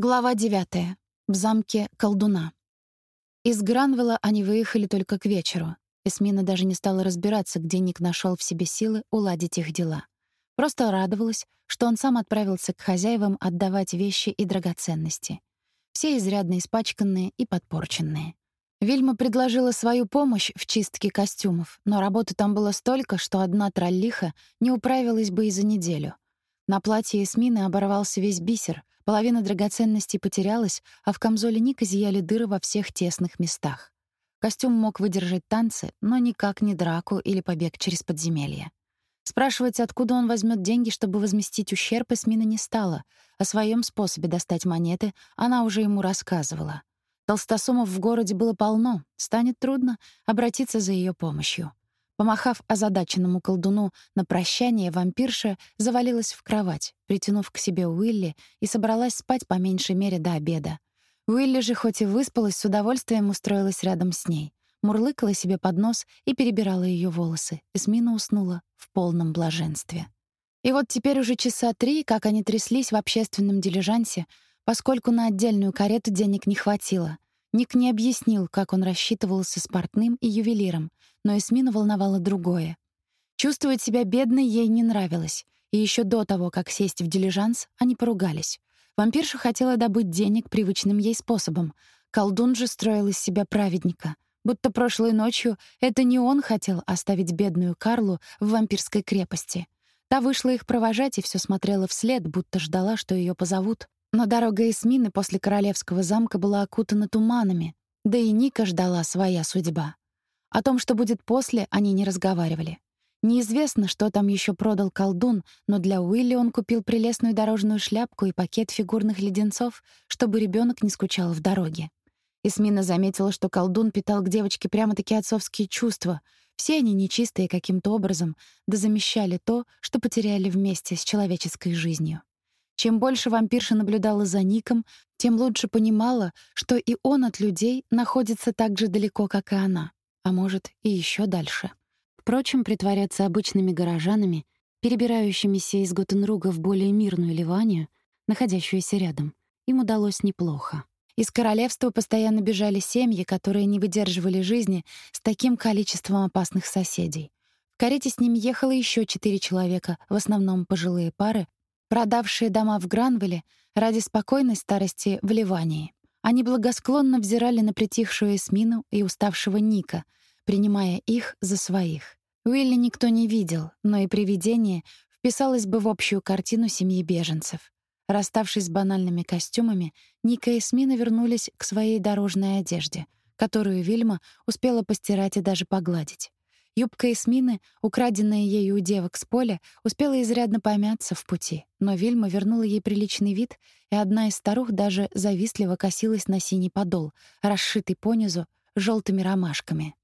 Глава 9. В замке колдуна. Из Гранвелла они выехали только к вечеру. Эсмина даже не стала разбираться, где Ник нашел в себе силы уладить их дела. Просто радовалась, что он сам отправился к хозяевам отдавать вещи и драгоценности. Все изрядно испачканные и подпорченные. Вильма предложила свою помощь в чистке костюмов, но работы там было столько, что одна троллиха не управилась бы и за неделю. На платье Эсмины оборвался весь бисер — Половина драгоценностей потерялась, а в камзоле Ника зияли дыры во всех тесных местах. Костюм мог выдержать танцы, но никак не драку или побег через подземелье. Спрашивать, откуда он возьмет деньги, чтобы возместить ущерб, Эсмина не стала. О своем способе достать монеты она уже ему рассказывала. Толстосумов в городе было полно, станет трудно обратиться за ее помощью. Помахав озадаченному колдуну на прощание, вампирша завалилась в кровать, притянув к себе Уилли и собралась спать по меньшей мере до обеда. Уилли же хоть и выспалась, с удовольствием устроилась рядом с ней. Мурлыкала себе под нос и перебирала ее волосы. Эсмина уснула в полном блаженстве. И вот теперь уже часа три, как они тряслись в общественном дилижансе, поскольку на отдельную карету денег не хватило — Ник не объяснил, как он рассчитывался с портным и ювелиром, но Эсмину волновало другое. Чувствовать себя бедной ей не нравилось, и еще до того, как сесть в дилижанс, они поругались. Вампирша хотела добыть денег привычным ей способом. Колдун же строил из себя праведника, будто прошлой ночью это не он хотел оставить бедную Карлу в вампирской крепости. Та вышла их провожать и все смотрела вслед, будто ждала, что ее позовут. Но дорога Эсмины после королевского замка была окутана туманами, да и Ника ждала своя судьба. О том, что будет после, они не разговаривали. Неизвестно, что там еще продал колдун, но для Уилли он купил прелестную дорожную шляпку и пакет фигурных леденцов, чтобы ребенок не скучал в дороге. Эсмина заметила, что колдун питал к девочке прямо-таки отцовские чувства. Все они нечистые каким-то образом, да замещали то, что потеряли вместе с человеческой жизнью. Чем больше вампирша наблюдала за Ником, тем лучше понимала, что и он от людей находится так же далеко, как и она, а может, и еще дальше. Впрочем, притворяться обычными горожанами, перебирающимися из Готенруга в более мирную Ливанию, находящуюся рядом, им удалось неплохо. Из королевства постоянно бежали семьи, которые не выдерживали жизни с таким количеством опасных соседей. В карете с ними ехало еще четыре человека, в основном пожилые пары, продавшие дома в Гранвилле ради спокойной старости в Ливании. Они благосклонно взирали на притихшую Эсмину и уставшего Ника, принимая их за своих. Уилли никто не видел, но и привидение вписалось бы в общую картину семьи беженцев. Расставшись с банальными костюмами, Ника и Эсмина вернулись к своей дорожной одежде, которую Вильма успела постирать и даже погладить. Юбка Эсмины, украденная ею у девок с поля, успела изрядно помяться в пути, но Вильма вернула ей приличный вид, и одна из старух даже завистливо косилась на синий подол, расшитый понизу желтыми ромашками.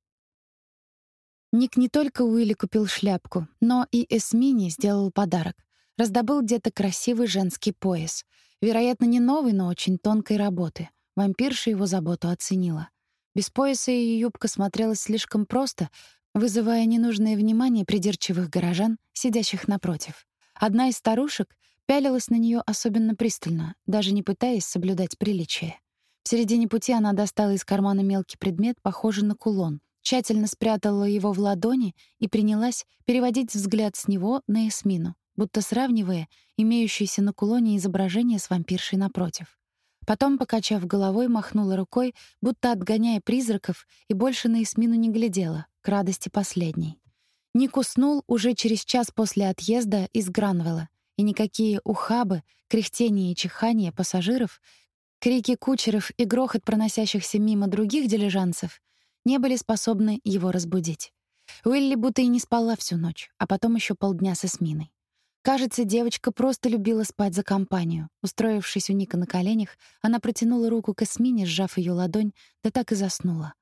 Ник не только Уилли купил шляпку, но и Эсмине сделал подарок. Раздобыл где-то красивый женский пояс. Вероятно, не новый, но очень тонкой работы. Вампирша его заботу оценила. Без пояса ее юбка смотрелась слишком просто, вызывая ненужное внимание придирчивых горожан, сидящих напротив. Одна из старушек пялилась на нее особенно пристально, даже не пытаясь соблюдать приличие. В середине пути она достала из кармана мелкий предмет, похожий на кулон, тщательно спрятала его в ладони и принялась переводить взгляд с него на Эсмину, будто сравнивая имеющееся на кулоне изображение с вампиршей напротив. Потом, покачав головой, махнула рукой, будто отгоняя призраков, и больше на Эсмину не глядела, к радости последней. Ник уснул уже через час после отъезда из Гранвелла, и никакие ухабы, кряхтение и чихание пассажиров, крики кучеров и грохот проносящихся мимо других дилижансов не были способны его разбудить. Уилли будто и не спала всю ночь, а потом еще полдня с Эсминой. Кажется, девочка просто любила спать за компанию. Устроившись у Ника на коленях, она протянула руку к Эсмине, сжав ее ладонь, да так и заснула.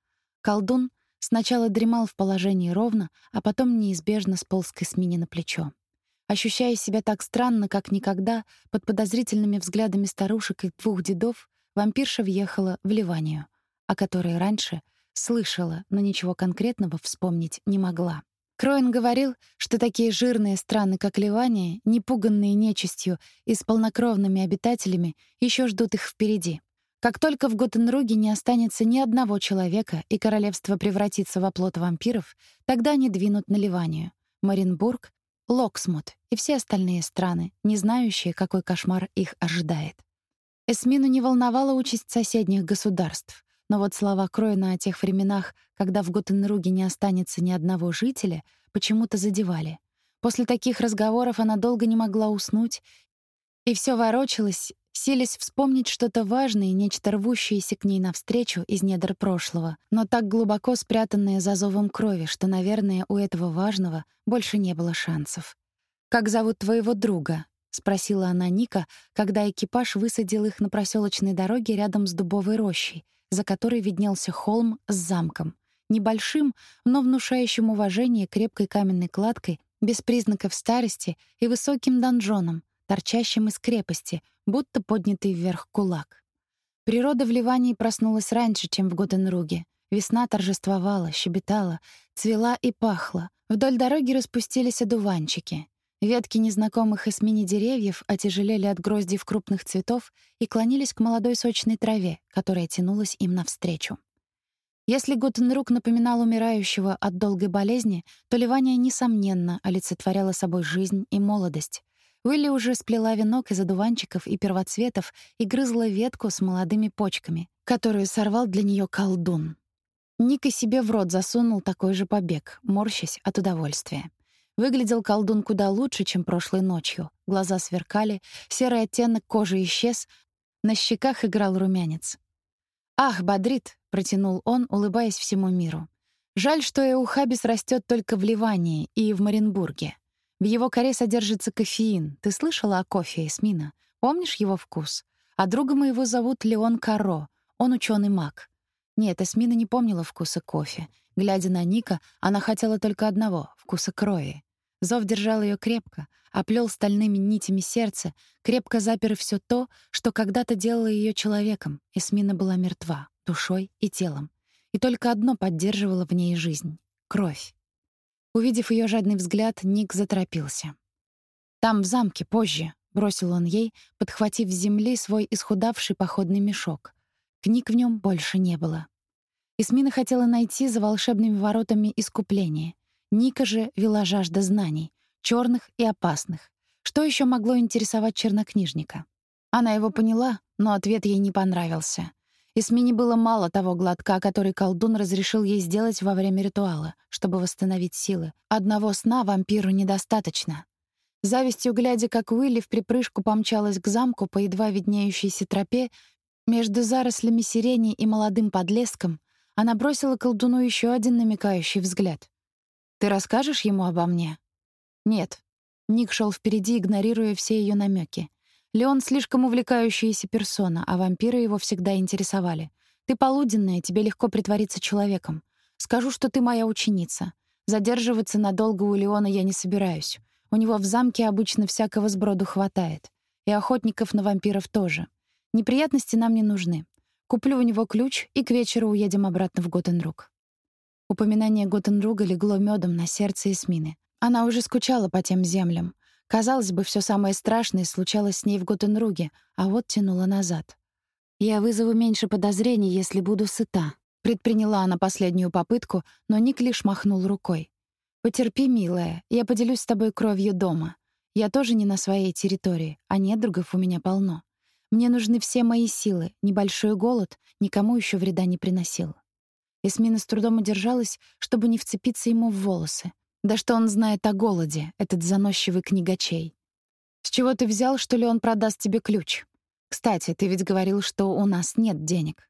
Колдун сначала дремал в положении ровно, а потом неизбежно сполз к Эсмине на плечо. Ощущая себя так странно, как никогда, под подозрительными взглядами старушек и двух дедов, вампирша въехала в Ливанию, о которой раньше слышала, но ничего конкретного вспомнить не могла. Кроин говорил, что такие жирные страны, как Ливания, не пуганные нечистью и с полнокровными обитателями, еще ждут их впереди. Как только в Готенруге не останется ни одного человека и королевство превратится в оплот вампиров, тогда они двинут на Ливанию, Маринбург, Локсмут и все остальные страны, не знающие, какой кошмар их ожидает. Эсмину не волновала участь соседних государств, но вот слова Кроина о тех временах, когда в Готенруге не останется ни одного жителя, почему-то задевали. После таких разговоров она долго не могла уснуть, и все ворочалось, силясь вспомнить что-то важное нечто рвущееся к ней навстречу из недр прошлого, но так глубоко спрятанное за зовом крови, что, наверное, у этого важного больше не было шансов. «Как зовут твоего друга?» — спросила она Ника, когда экипаж высадил их на проселочной дороге рядом с дубовой рощей, за которой виднелся холм с замком. Небольшим, но внушающим уважение крепкой каменной кладкой, без признаков старости и высоким донжоном, торчащим из крепости, будто поднятый вверх кулак. Природа в Ливании проснулась раньше, чем в Готенруге. Весна торжествовала, щебетала, цвела и пахла. Вдоль дороги распустились одуванчики. Ветки незнакомых эсмини деревьев отяжелели от гроздьев крупных цветов и клонились к молодой сочной траве, которая тянулась им навстречу. Если Гутенрук напоминал умирающего от долгой болезни, то Ливания, несомненно, олицетворяла собой жизнь и молодость. Уилли уже сплела венок из одуванчиков и первоцветов и грызла ветку с молодыми почками, которую сорвал для нее колдун. Ника себе в рот засунул такой же побег, морщась от удовольствия. Выглядел колдун куда лучше, чем прошлой ночью. Глаза сверкали, серый оттенок кожи исчез, на щеках играл румянец. «Ах, бодрит!» — протянул он, улыбаясь всему миру. «Жаль, что эухабис растет только в Ливании и в Маринбурге. В его коре содержится кофеин. Ты слышала о кофе, Эсмина? Помнишь его вкус? А друга моего зовут Леон Каро. Он ученый маг. Нет, Эсмина не помнила вкуса кофе. Глядя на Ника, она хотела только одного — вкуса крови. Зов держал ее крепко, оплел стальными нитями сердце, крепко запер все то, что когда-то делало ее человеком. Эсмина была мертва, душой и телом. И только одно поддерживало в ней жизнь — кровь. Увидев ее жадный взгляд, Ник заторопился. «Там, в замке, позже», — бросил он ей, подхватив с земли свой исхудавший походный мешок. Книг в нем больше не было. Эсмина хотела найти за волшебными воротами искупление. Ника же вела жажда знаний, черных и опасных. Что еще могло интересовать чернокнижника? Она его поняла, но ответ ей не понравился. Эсмине было мало того глотка, который колдун разрешил ей сделать во время ритуала, чтобы восстановить силы. Одного сна вампиру недостаточно. Завистью глядя, как Уилли в припрыжку помчалась к замку по едва виднеющейся тропе, между зарослями сирени и молодым подлеском, она бросила колдуну еще один намекающий взгляд. «Ты расскажешь ему обо мне?» «Нет». Ник шел впереди, игнорируя все ее намеки. Леон слишком увлекающаяся персона, а вампиры его всегда интересовали. «Ты полуденная, тебе легко притвориться человеком. Скажу, что ты моя ученица. Задерживаться надолго у Леона я не собираюсь. У него в замке обычно всякого сброду хватает. И охотников на вампиров тоже. Неприятности нам не нужны. Куплю у него ключ, и к вечеру уедем обратно в Готенрук. Упоминание Готенруга легло медом на сердце Эсмины. Она уже скучала по тем землям. Казалось бы, все самое страшное случалось с ней в Готенруге, а вот тянуло назад. «Я вызову меньше подозрений, если буду сыта», — предприняла она последнюю попытку, но Ник лишь махнул рукой. «Потерпи, милая, я поделюсь с тобой кровью дома. Я тоже не на своей территории, а недругов у меня полно. Мне нужны все мои силы. Небольшой голод никому еще вреда не приносил. Эсмина с трудом удержалась, чтобы не вцепиться ему в волосы. Да что он знает о голоде, этот заносчивый книгачей? С чего ты взял, что ли он продаст тебе ключ? Кстати, ты ведь говорил, что у нас нет денег.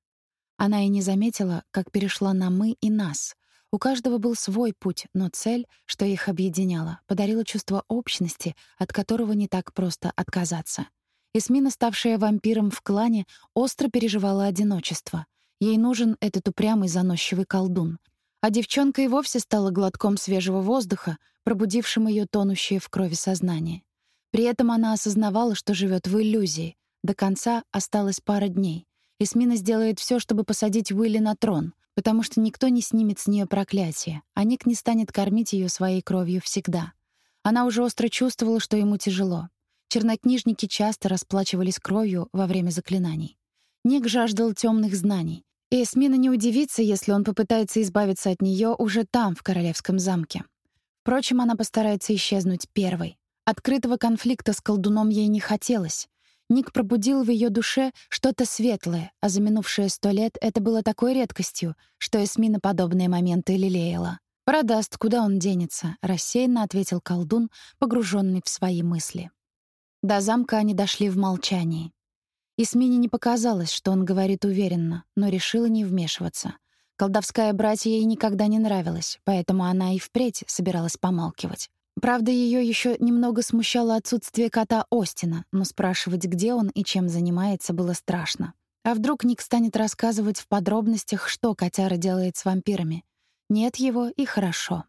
Она и не заметила, как перешла на «мы» и «нас». У каждого был свой путь, но цель, что их объединяла, подарила чувство общности, от которого не так просто отказаться — Эсмина, ставшая вампиром в клане, остро переживала одиночество. Ей нужен этот упрямый заносчивый колдун. А девчонка и вовсе стала глотком свежего воздуха, пробудившим ее тонущее в крови сознание. При этом она осознавала, что живет в иллюзии. До конца осталось пара дней. Эсмина сделает все, чтобы посадить Уилли на трон. потому что никто не снимет с нее проклятие, а Ник не станет кормить ее своей кровью всегда. Она уже остро чувствовала, что ему тяжело. Чернокнижники часто расплачивались кровью во время заклинаний. Ник жаждал темных знаний, и Эсмина не удивится, если он попытается избавиться от нее уже там, в королевском замке. Впрочем, она постарается исчезнуть первой. Открытого конфликта с колдуном ей не хотелось. Ник пробудил в ее душе что-то светлое, а за минувшие сто лет это было такой редкостью, что Эсмина подобные моменты лелеяла. «Продаст, куда он денется», — рассеянно ответил колдун, погруженный в свои мысли. До замка они дошли в молчании. Исмине не показалось, что он говорит уверенно, но решила не вмешиваться. Колдовская братья ей никогда не нравилась, поэтому она и впредь собиралась помалкивать. Правда, ее еще немного смущало отсутствие кота Остина, но спрашивать, где он и чем занимается, было страшно. А вдруг Ник станет рассказывать в подробностях, что котяра делает с вампирами? Нет его, и хорошо.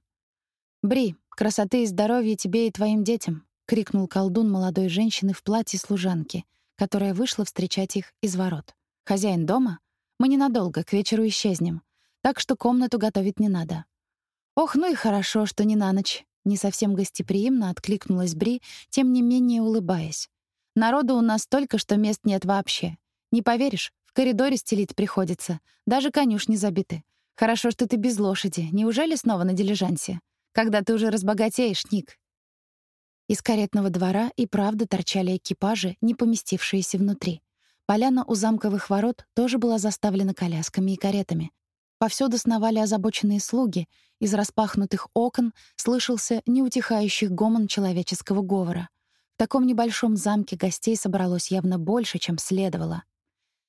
«Бри, красоты и здоровья тебе и твоим детям!» — крикнул колдун молодой женщины в платье служанки, которая вышла встречать их из ворот. «Хозяин дома? Мы ненадолго, к вечеру исчезнем, так что комнату готовить не надо». «Ох, ну и хорошо, что не на ночь», не совсем гостеприимно откликнулась Бри, тем не менее улыбаясь. Народу у нас столько, что мест нет вообще. Не поверишь, в коридоре стелить приходится. Даже конюшни забиты. Хорошо, что ты без лошади. Неужели снова на дилижансе? Когда ты уже разбогатеешь, Ник? Из каретного двора и правда торчали экипажи, не поместившиеся внутри. Поляна у замковых ворот тоже была заставлена колясками и каретами. Повсюду сновали озабоченные слуги, из распахнутых окон слышался неутихающий гомон человеческого говора. В таком небольшом замке гостей собралось явно больше, чем следовало.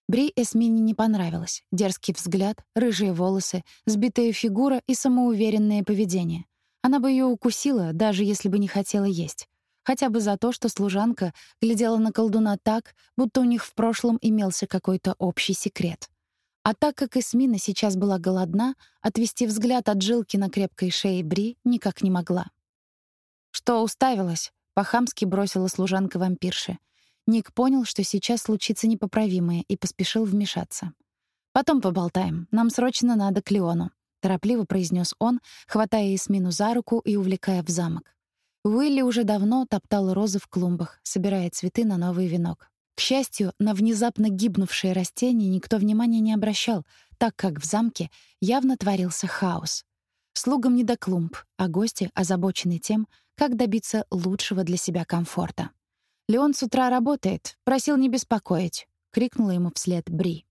Бри Эсмине не понравилось. Дерзкий взгляд, рыжие волосы, сбитая фигура и самоуверенное поведение. Она бы ее укусила, даже если бы не хотела есть. Хотя бы за то, что служанка глядела на колдуна так, будто у них в прошлом имелся какой-то общий секрет. А так как Эсмина сейчас была голодна, отвести взгляд от жилки на крепкой шее Бри никак не могла. «Что уставилась?» — по-хамски бросила служанка вампирши. Ник понял, что сейчас случится непоправимое, и поспешил вмешаться. «Потом поболтаем. Нам срочно надо к Леону», — торопливо произнес он, хватая Эсмину за руку и увлекая в замок. Уилли уже давно топтал розы в клумбах, собирая цветы на новый венок. К счастью, на внезапно гибнувшие растения никто внимания не обращал, так как в замке явно творился хаос. Слугам не до клумб, а гости озабочены тем, как добиться лучшего для себя комфорта. «Леон с утра работает, просил не беспокоить», — крикнула ему вслед Бри.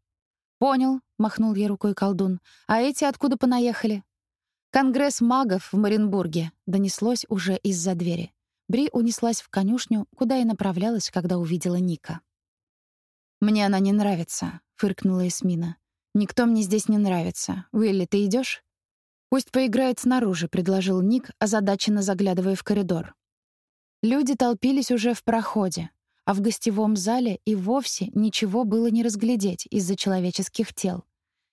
«Понял», — махнул ей рукой колдун. «А эти откуда понаехали?» «Конгресс магов в Маринбурге», — донеслось уже из-за двери. Бри унеслась в конюшню, куда и направлялась, когда увидела Ника. «Мне она не нравится», — фыркнула Эсмина. «Никто мне здесь не нравится. Уилли, ты идешь? «Пусть поиграет снаружи», — предложил Ник, озадаченно заглядывая в коридор. Люди толпились уже в проходе, а в гостевом зале и вовсе ничего было не разглядеть из-за человеческих тел.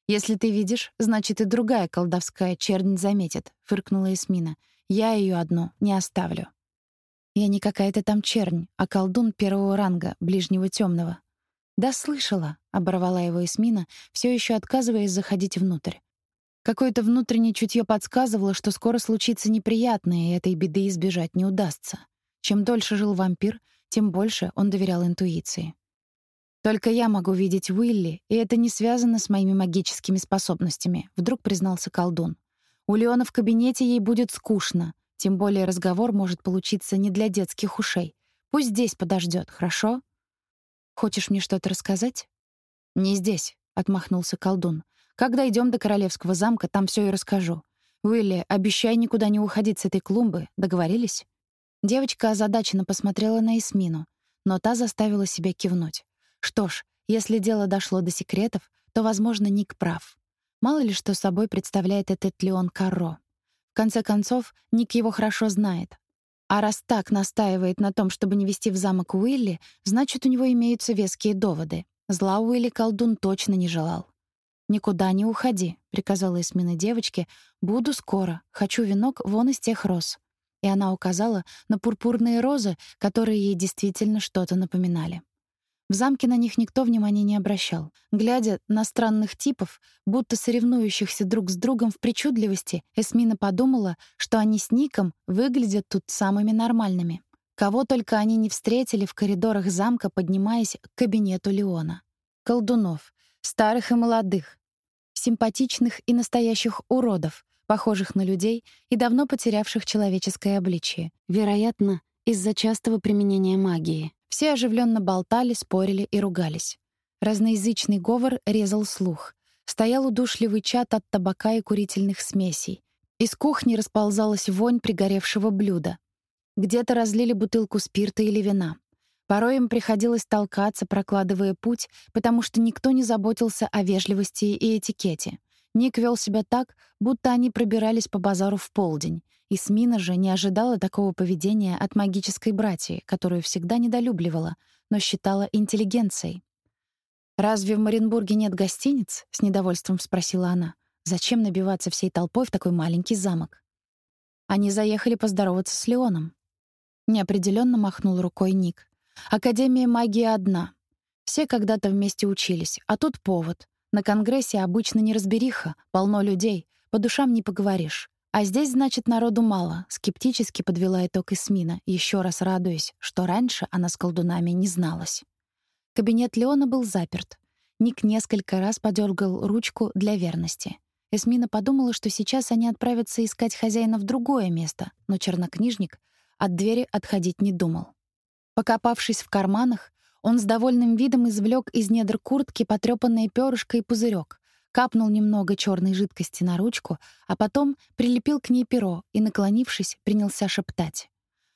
«Если ты видишь, значит, и другая колдовская чернь заметит», — фыркнула Эсмина. «Я ее одну не оставлю». «Я не какая-то там чернь, а колдун первого ранга, ближнего темного. «Да слышала», — оборвала его Эсмина, все еще отказываясь заходить внутрь. Какое-то внутреннее чутье подсказывало, что скоро случится неприятное, и этой беды избежать не удастся. Чем дольше жил вампир, тем больше он доверял интуиции. «Только я могу видеть Уилли, и это не связано с моими магическими способностями», — вдруг признался колдун. «У Леона в кабинете ей будет скучно, тем более разговор может получиться не для детских ушей. Пусть здесь подождет, хорошо?» Хочешь мне что-то рассказать? Не здесь, отмахнулся колдун. Когда идем до королевского замка, там все и расскажу. Уилли, обещай никуда не уходить с этой клумбы. Договорились? Девочка озадаченно посмотрела на Эсмину, но та заставила себя кивнуть. Что ж, если дело дошло до секретов, то, возможно, Ник прав. Мало ли что собой представляет этот Леон Карро. В конце концов, Ник его хорошо знает, а раз так настаивает на том, чтобы не вести в замок Уилли, значит, у него имеются веские доводы. Зла Уилли колдун точно не желал. «Никуда не уходи», — приказала Эсмина девочке. «Буду скоро. Хочу венок вон из тех роз». И она указала на пурпурные розы, которые ей действительно что-то напоминали. В замке на них никто внимания не обращал. Глядя на странных типов, будто соревнующихся друг с другом в причудливости, Эсмина подумала, что они с Ником выглядят тут самыми нормальными. Кого только они не встретили в коридорах замка, поднимаясь к кабинету Леона. Колдунов, старых и молодых, симпатичных и настоящих уродов, похожих на людей и давно потерявших человеческое обличие, вероятно, из-за частого применения магии. Все оживленно болтали, спорили и ругались. Разноязычный говор резал слух. Стоял удушливый чат от табака и курительных смесей. Из кухни расползалась вонь пригоревшего блюда. Где-то разлили бутылку спирта или вина. Порой им приходилось толкаться, прокладывая путь, потому что никто не заботился о вежливости и этикете. Ник вел себя так, будто они пробирались по базару в полдень, и Смина же не ожидала такого поведения от магической братьи, которую всегда недолюбливала, но считала интеллигенцией. «Разве в Маринбурге нет гостиниц?» — с недовольством спросила она. «Зачем набиваться всей толпой в такой маленький замок?» Они заехали поздороваться с Леоном. Неопределенно махнул рукой Ник. Академия магии одна. Все когда-то вместе учились, а тут повод. На конгрессе обычно неразбериха, полно людей, по душам не поговоришь. А здесь, значит, народу мало, скептически подвела итог Эсмина, еще раз радуясь, что раньше она с колдунами не зналась. Кабинет Леона был заперт. Ник несколько раз подергал ручку для верности. Эсмина подумала, что сейчас они отправятся искать хозяина в другое место, но чернокнижник от двери отходить не думал. Покопавшись в карманах, он с довольным видом извлек из недр куртки потрёпанное перышко и пузырек, капнул немного черной жидкости на ручку, а потом прилепил к ней перо и, наклонившись, принялся шептать.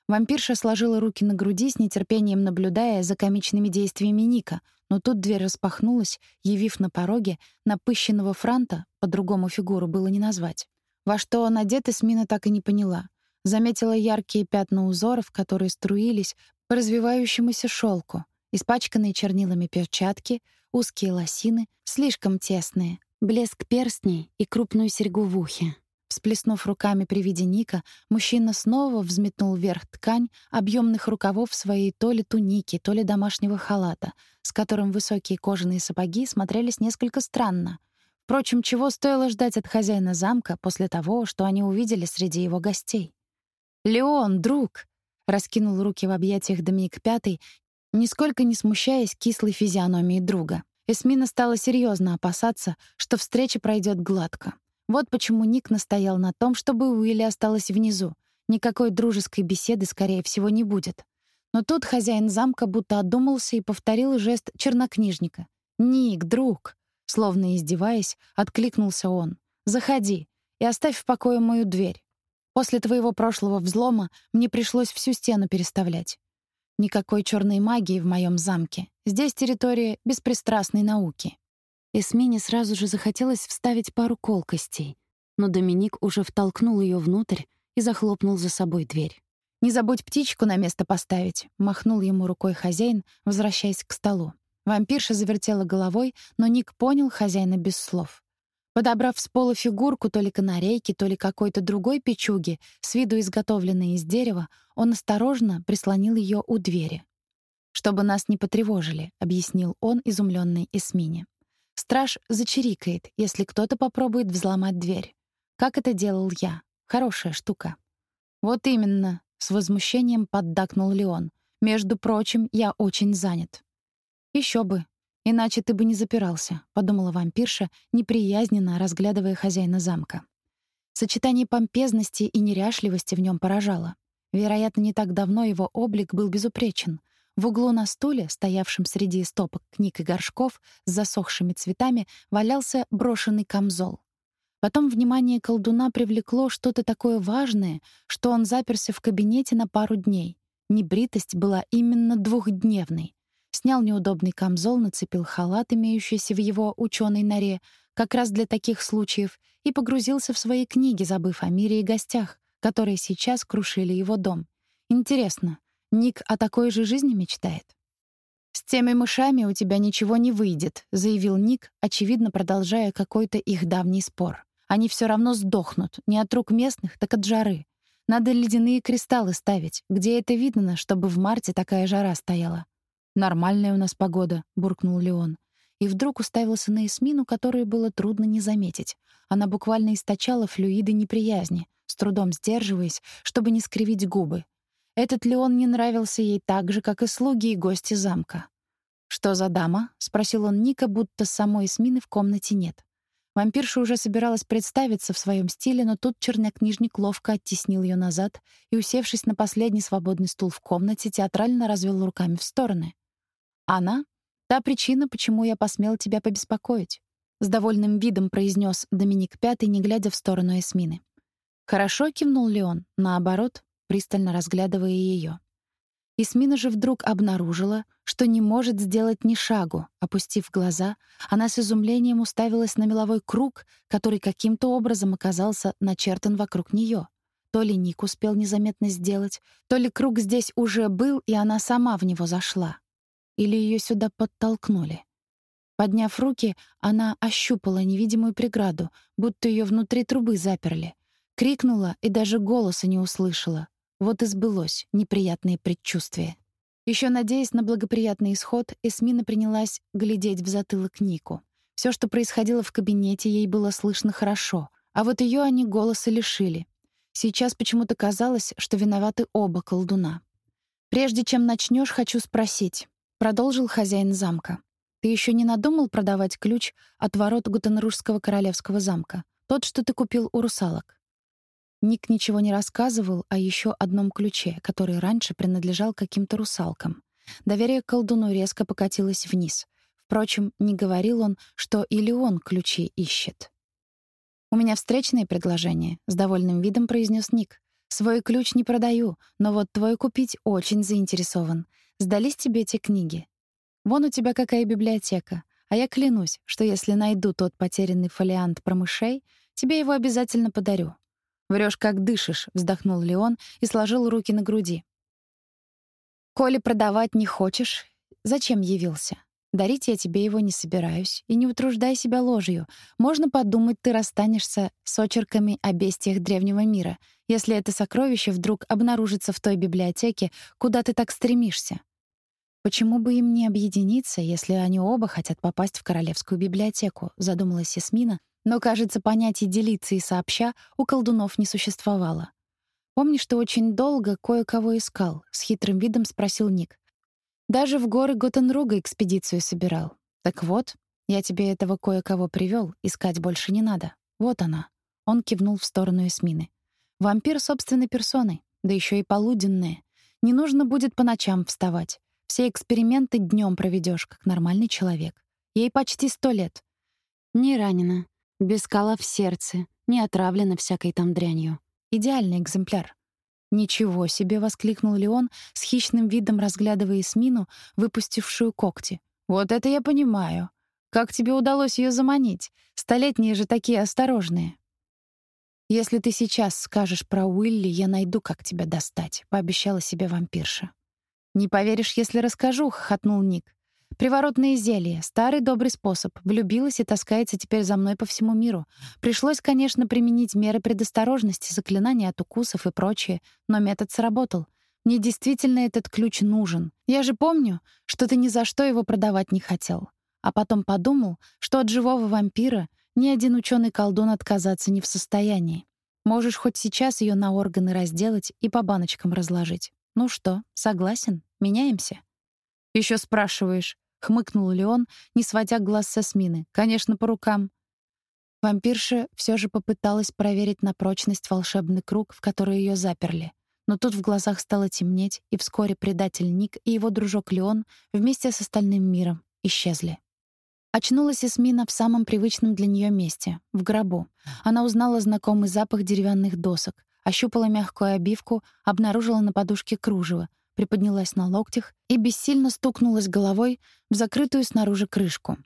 Вампирша сложила руки на груди с нетерпением наблюдая за комичными действиями Ника, но тут дверь распахнулась, явив на пороге напыщенного франта, по-другому фигуру было не назвать. Во что он одет, Эсмина так и не поняла. Заметила яркие пятна узоров, которые струились по развивающемуся шелку, испачканные чернилами перчатки, узкие лосины, слишком тесные, блеск перстней и крупную серьгу в ухе. Всплеснув руками при виде Ника, мужчина снова взметнул вверх ткань объемных рукавов своей то ли туники, то ли домашнего халата, с которым высокие кожаные сапоги смотрелись несколько странно. Впрочем, чего стоило ждать от хозяина замка после того, что они увидели среди его гостей? «Леон, друг!» раскинул руки в объятиях Доминик Пятый, нисколько не смущаясь кислой физиономией друга. Эсмина стала серьезно опасаться, что встреча пройдет гладко. Вот почему Ник настоял на том, чтобы Уилли осталась внизу. Никакой дружеской беседы, скорее всего, не будет. Но тут хозяин замка будто одумался и повторил жест чернокнижника. «Ник, друг!» Словно издеваясь, откликнулся он. «Заходи и оставь в покое мою дверь. После твоего прошлого взлома мне пришлось всю стену переставлять. Никакой черной магии в моем замке. Здесь территория беспристрастной науки. Эсмине сразу же захотелось вставить пару колкостей, но Доминик уже втолкнул ее внутрь и захлопнул за собой дверь. «Не забудь птичку на место поставить», — махнул ему рукой хозяин, возвращаясь к столу. Вампирша завертела головой, но Ник понял хозяина без слов. Подобрав с пола фигурку то ли канарейки, то ли какой-то другой печуги, с виду изготовленной из дерева, он осторожно прислонил ее у двери. «Чтобы нас не потревожили», — объяснил он изумленной Эсмине. «Страж зачирикает, если кто-то попробует взломать дверь. Как это делал я. Хорошая штука». «Вот именно», — с возмущением поддакнул Леон. «Между прочим, я очень занят». Еще бы», «Иначе ты бы не запирался», — подумала вампирша, неприязненно разглядывая хозяина замка. Сочетание помпезности и неряшливости в нем поражало. Вероятно, не так давно его облик был безупречен. В углу на стуле, стоявшем среди стопок книг и горшков с засохшими цветами, валялся брошенный камзол. Потом внимание колдуна привлекло что-то такое важное, что он заперся в кабинете на пару дней. Небритость была именно двухдневной снял неудобный камзол, нацепил халат, имеющийся в его ученой норе, как раз для таких случаев, и погрузился в свои книги, забыв о мире и гостях, которые сейчас крушили его дом. Интересно, Ник о такой же жизни мечтает? «С теми мышами у тебя ничего не выйдет», — заявил Ник, очевидно продолжая какой-то их давний спор. «Они все равно сдохнут, не от рук местных, так от жары. Надо ледяные кристаллы ставить, где это видно, чтобы в марте такая жара стояла. «Нормальная у нас погода», — буркнул Леон. И вдруг уставился на Эсмину, которую было трудно не заметить. Она буквально источала флюиды неприязни, с трудом сдерживаясь, чтобы не скривить губы. Этот Леон не нравился ей так же, как и слуги и гости замка. «Что за дама?» — спросил он Ника, будто самой Эсмины в комнате нет. Вампирша уже собиралась представиться в своем стиле, но тут чернокнижник ловко оттеснил ее назад и, усевшись на последний свободный стул в комнате, театрально развел руками в стороны. «Она — та причина, почему я посмел тебя побеспокоить», — с довольным видом произнес Доминик Пятый, не глядя в сторону Эсмины. «Хорошо», — кивнул Леон, наоборот, пристально разглядывая ее. Исмина же вдруг обнаружила, что не может сделать ни шагу. Опустив глаза, она с изумлением уставилась на меловой круг, который каким-то образом оказался начертан вокруг нее. То ли Ник успел незаметно сделать, то ли круг здесь уже был, и она сама в него зашла. Или ее сюда подтолкнули. Подняв руки, она ощупала невидимую преграду, будто ее внутри трубы заперли. Крикнула и даже голоса не услышала. Вот и сбылось неприятное предчувствие. Еще надеясь на благоприятный исход, Эсмина принялась глядеть в затылок Нику. Все, что происходило в кабинете, ей было слышно хорошо, а вот ее они голоса лишили. Сейчас почему-то казалось, что виноваты оба колдуна. «Прежде чем начнешь, хочу спросить», — продолжил хозяин замка. «Ты еще не надумал продавать ключ от ворот Гутенружского королевского замка? Тот, что ты купил у русалок?» Ник ничего не рассказывал о еще одном ключе, который раньше принадлежал каким-то русалкам. Доверие колдуну резко покатилось вниз. Впрочем, не говорил он, что или он ключи ищет. «У меня встречное предложение», — с довольным видом произнес Ник. «Свой ключ не продаю, но вот твой купить очень заинтересован. Сдались тебе эти книги? Вон у тебя какая библиотека. А я клянусь, что если найду тот потерянный фолиант про мышей, тебе его обязательно подарю. Врешь, как дышишь, вздохнул Леон и сложил руки на груди. Коли продавать не хочешь, зачем явился? Дарить я тебе его не собираюсь, и не утруждай себя ложью. Можно подумать, ты расстанешься с очерками о бестиях древнего мира, если это сокровище вдруг обнаружится в той библиотеке, куда ты так стремишься. Почему бы им не объединиться, если они оба хотят попасть в королевскую библиотеку, задумалась Ясмина, но, кажется, понятий делиться и сообща у колдунов не существовало. «Помнишь, ты очень долго кое-кого искал?» — с хитрым видом спросил Ник. «Даже в горы Готенруга экспедицию собирал. Так вот, я тебе этого кое-кого привёл, искать больше не надо. Вот она». Он кивнул в сторону Эсмины. «Вампир собственной персоной, да ещё и полуденная. Не нужно будет по ночам вставать. Все эксперименты днём проведёшь, как нормальный человек. Ей почти сто лет. Не ранена, без кала в сердце, не отравлена всякой там дрянью. Идеальный экземпляр. «Ничего себе!» — воскликнул Леон, с хищным видом разглядывая Эсмину, выпустившую когти. «Вот это я понимаю. Как тебе удалось ее заманить? Столетние же такие осторожные». «Если ты сейчас скажешь про Уилли, я найду, как тебя достать», — пообещала себе вампирша. «Не поверишь, если расскажу», — хохотнул Ник. Приворотные зелья, старый добрый способ. Влюбилась и таскается теперь за мной по всему миру. Пришлось, конечно, применить меры предосторожности, заклинания от укусов и прочее, но метод сработал. Мне действительно этот ключ нужен. Я же помню, что ты ни за что его продавать не хотел. А потом подумал, что от живого вампира ни один ученый-колдун отказаться не в состоянии. Можешь хоть сейчас ее на органы разделать и по баночкам разложить. Ну что, согласен? Меняемся? Еще спрашиваешь хмыкнул Леон, не сводя глаз со Смины. Конечно, по рукам. Вампирша все же попыталась проверить на прочность волшебный круг, в который ее заперли. Но тут в глазах стало темнеть, и вскоре предатель Ник и его дружок Леон вместе с остальным миром исчезли. Очнулась Эсмина в самом привычном для нее месте — в гробу. Она узнала знакомый запах деревянных досок, ощупала мягкую обивку, обнаружила на подушке кружево, приподнялась на локтях и бессильно стукнулась головой в закрытую снаружи крышку.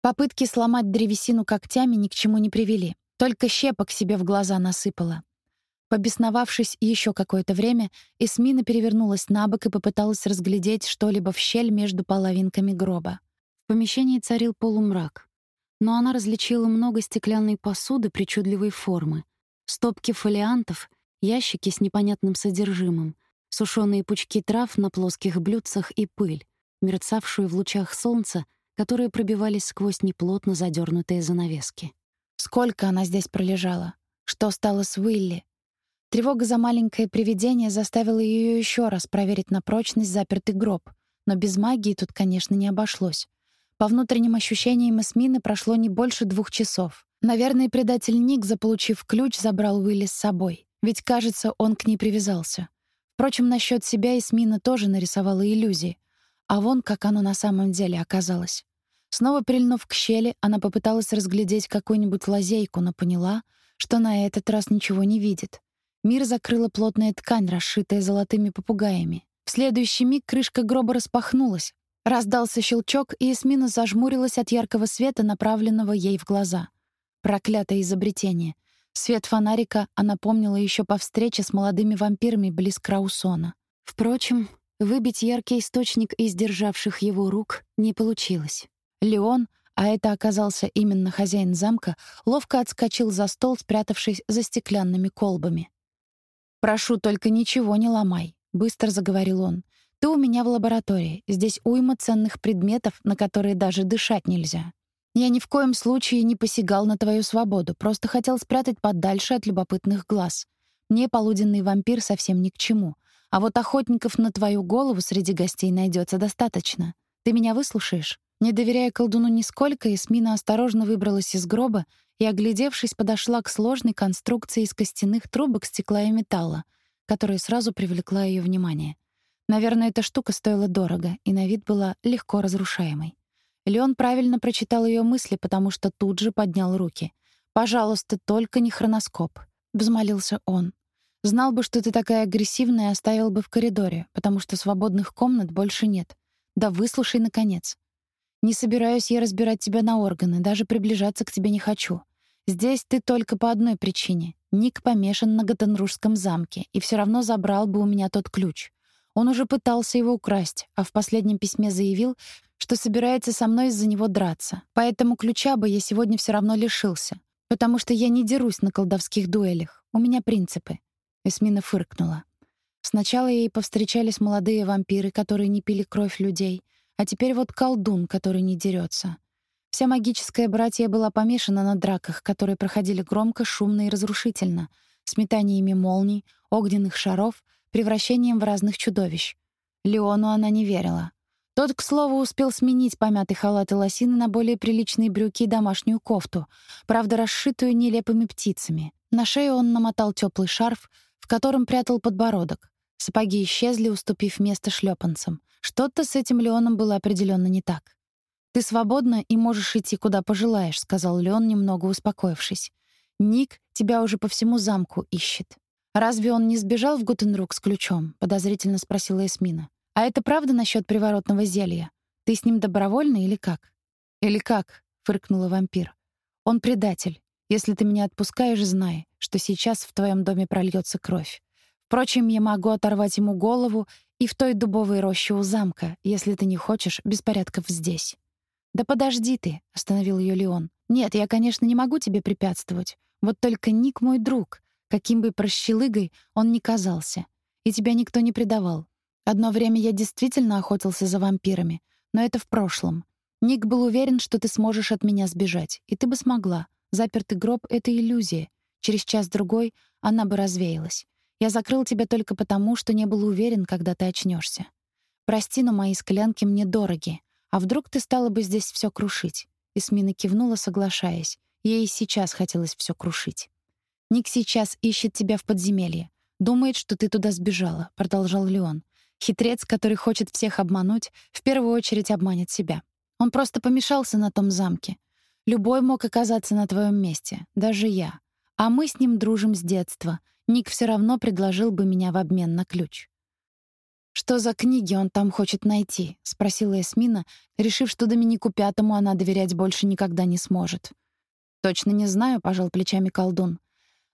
Попытки сломать древесину когтями ни к чему не привели, только щепок себе в глаза насыпала. Побесновавшись еще какое-то время, Эсмина перевернулась на бок и попыталась разглядеть что-либо в щель между половинками гроба. В помещении царил полумрак, но она различила много стеклянной посуды причудливой формы, стопки фолиантов, ящики с непонятным содержимым — сушеные пучки трав на плоских блюдцах и пыль. мерцавшую в лучах солнца, которые пробивались сквозь неплотно задернутые занавески. Сколько она здесь пролежала? Что стало с Уилли? Тревога за маленькое привидение заставила ее еще раз проверить на прочность запертый гроб, но без магии тут, конечно, не обошлось. По внутренним ощущениям Эсмины прошло не больше двух часов. Наверное, предатель Ник, заполучив ключ, забрал Уилли с собой. Ведь, кажется, он к ней привязался. Впрочем, насчет себя Эсмина тоже нарисовала иллюзии. А вон как оно на самом деле оказалось. Снова прильнув к щели, она попыталась разглядеть какую-нибудь лазейку, но поняла, что на этот раз ничего не видит. Мир закрыла плотная ткань, расшитая золотыми попугаями. В следующий миг крышка гроба распахнулась. Раздался щелчок, и Эсмина зажмурилась от яркого света, направленного ей в глаза. Проклятое изобретение — Свет фонарика она помнила еще по встрече с молодыми вампирами близ Краусона. Впрочем, выбить яркий источник из державших его рук не получилось. Леон, а это оказался именно хозяин замка, ловко отскочил за стол, спрятавшись за стеклянными колбами. «Прошу, только ничего не ломай», — быстро заговорил он. «Ты у меня в лаборатории. Здесь уйма ценных предметов, на которые даже дышать нельзя. Я ни в коем случае не посягал на твою свободу, просто хотел спрятать подальше от любопытных глаз. Мне полуденный вампир совсем ни к чему. А вот охотников на твою голову среди гостей найдется достаточно. Ты меня выслушаешь?» Не доверяя колдуну нисколько, Эсмина осторожно выбралась из гроба и, оглядевшись, подошла к сложной конструкции из костяных трубок, стекла и металла, которая сразу привлекла ее внимание. Наверное, эта штука стоила дорого и на вид была легко разрушаемой. Леон правильно прочитал ее мысли, потому что тут же поднял руки. «Пожалуйста, только не хроноскоп», — взмолился он. «Знал бы, что ты такая агрессивная, оставил бы в коридоре, потому что свободных комнат больше нет. Да выслушай, наконец. Не собираюсь я разбирать тебя на органы, даже приближаться к тебе не хочу. Здесь ты только по одной причине. Ник помешан на Гатенружском замке и все равно забрал бы у меня тот ключ. Он уже пытался его украсть, а в последнем письме заявил, что собирается со мной из-за него драться. Поэтому ключа бы я сегодня все равно лишился. Потому что я не дерусь на колдовских дуэлях. У меня принципы. Эсмина фыркнула. Сначала ей повстречались молодые вампиры, которые не пили кровь людей, а теперь вот колдун, который не дерется. Вся магическая братья была помешана на драках, которые проходили громко, шумно и разрушительно, с метаниями молний, огненных шаров, превращением в разных чудовищ. Леону она не верила. Тот, к слову, успел сменить помятый халат и лосины на более приличные брюки и домашнюю кофту, правда, расшитую нелепыми птицами. На шею он намотал теплый шарф, в котором прятал подбородок. Сапоги исчезли, уступив место шлепанцам. Что-то с этим Леоном было определенно не так. «Ты свободна и можешь идти, куда пожелаешь», — сказал Леон, немного успокоившись. «Ник тебя уже по всему замку ищет». «Разве он не сбежал в Гутенрук с ключом?» — подозрительно спросила Эсмина. «А это правда насчет приворотного зелья? Ты с ним добровольно или как?» «Или как?» — фыркнула вампир. «Он предатель. Если ты меня отпускаешь, знай, что сейчас в твоем доме прольется кровь. Впрочем, я могу оторвать ему голову и в той дубовой роще у замка, если ты не хочешь беспорядков здесь». «Да подожди ты», — остановил ее Леон. «Нет, я, конечно, не могу тебе препятствовать. Вот только Ник мой друг, каким бы прощелыгой он ни казался. И тебя никто не предавал. Одно время я действительно охотился за вампирами, но это в прошлом. Ник был уверен, что ты сможешь от меня сбежать, и ты бы смогла. Запертый гроб — это иллюзия. Через час-другой она бы развеялась. Я закрыл тебя только потому, что не был уверен, когда ты очнешься. Прости, но мои склянки мне дороги. А вдруг ты стала бы здесь все крушить?» Исмина кивнула, соглашаясь. Ей сейчас хотелось все крушить. «Ник сейчас ищет тебя в подземелье. Думает, что ты туда сбежала», — продолжал Леон. Хитрец, который хочет всех обмануть, в первую очередь обманет себя. Он просто помешался на том замке. Любой мог оказаться на твоем месте, даже я. А мы с ним дружим с детства. Ник все равно предложил бы меня в обмен на ключ. «Что за книги он там хочет найти?» — спросила Эсмина, решив, что Доминику Пятому она доверять больше никогда не сможет. «Точно не знаю», — пожал плечами колдун.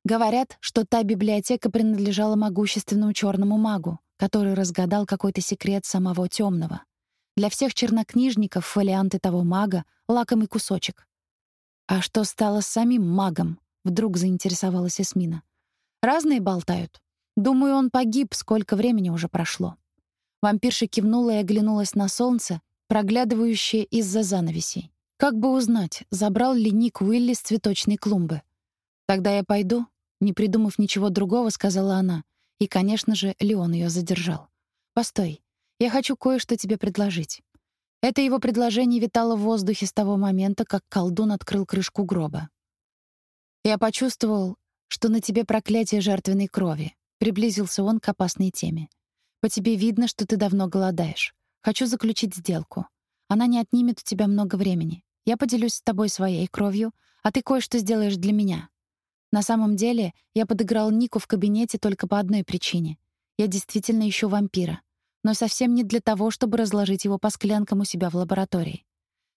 «Говорят, что та библиотека принадлежала могущественному черному магу который разгадал какой-то секрет самого темного. Для всех чернокнижников фолианты того мага — лакомый кусочек. «А что стало с самим магом?» — вдруг заинтересовалась Эсмина. «Разные болтают. Думаю, он погиб, сколько времени уже прошло». Вампирша кивнула и оглянулась на солнце, проглядывающее из-за занавесей. Как бы узнать, забрал ли Ник Уилли с цветочной клумбы? «Тогда я пойду», — не придумав ничего другого, сказала она. И, конечно же, Леон ее задержал. «Постой, я хочу кое-что тебе предложить». Это его предложение витало в воздухе с того момента, как колдун открыл крышку гроба. «Я почувствовал, что на тебе проклятие жертвенной крови», — приблизился он к опасной теме. «По тебе видно, что ты давно голодаешь. Хочу заключить сделку. Она не отнимет у тебя много времени. Я поделюсь с тобой своей кровью, а ты кое-что сделаешь для меня. На самом деле, я подыграл Нику в кабинете только по одной причине. Я действительно ищу вампира, но совсем не для того, чтобы разложить его по склянкам у себя в лаборатории.